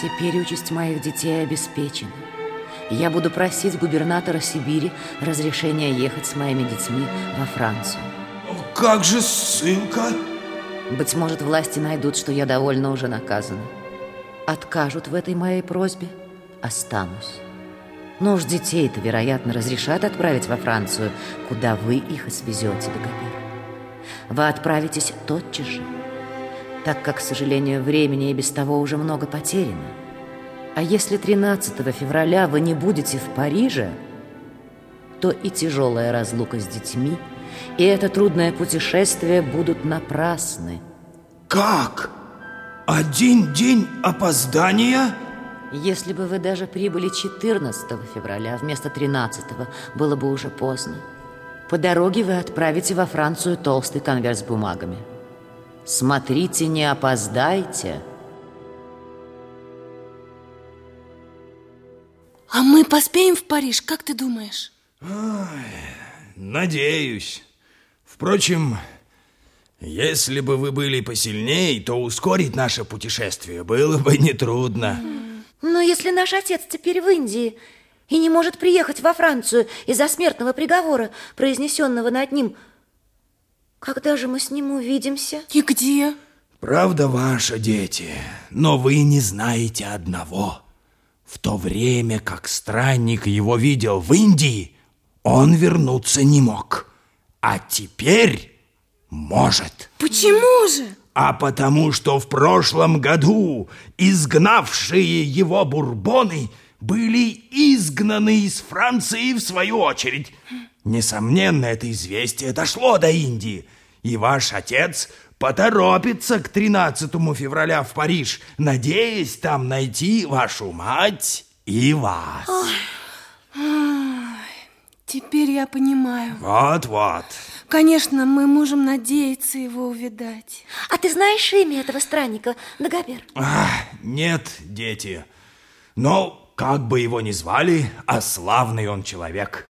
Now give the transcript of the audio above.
Теперь участь моих детей обеспечена. Я буду просить губернатора Сибири разрешения ехать с моими детьми во Францию. Как же ссылка? Быть может, власти найдут, что я довольно уже наказана. Откажут в этой моей просьбе, останусь. Но уж детей-то, вероятно, разрешат отправить во Францию, куда вы их и свезете, Дагобер. Вы отправитесь тотчас же, так как, к сожалению, времени и без того уже много потеряно. А если 13 февраля вы не будете в Париже, то и тяжелая разлука с детьми, и это трудное путешествие будут напрасны. Как? Один день опоздания? Если бы вы даже прибыли 14 февраля вместо 13 было бы уже поздно. По дороге вы отправите во Францию толстый конверт с бумагами. Смотрите, не опоздайте. А мы поспеем в Париж, как ты думаешь? Ой, надеюсь. Впрочем, если бы вы были посильнее, то ускорить наше путешествие было бы нетрудно. Но если наш отец теперь в Индии и не может приехать во Францию из-за смертного приговора, произнесенного над ним, когда же мы с ним увидимся? И где? Правда ваша, дети, но вы не знаете одного. В то время, как странник его видел в Индии, он вернуться не мог. А теперь может. Почему же? а потому что в прошлом году изгнавшие его бурбоны были изгнаны из Франции в свою очередь. Несомненно, это известие дошло до Индии, и ваш отец поторопится к 13 февраля в Париж, надеясь там найти вашу мать и вас. Теперь я понимаю. Вот-вот. Конечно, мы можем надеяться его увидать. А ты знаешь имя этого странника, Дагобер? А, нет, дети. Но как бы его ни звали, а славный он человек.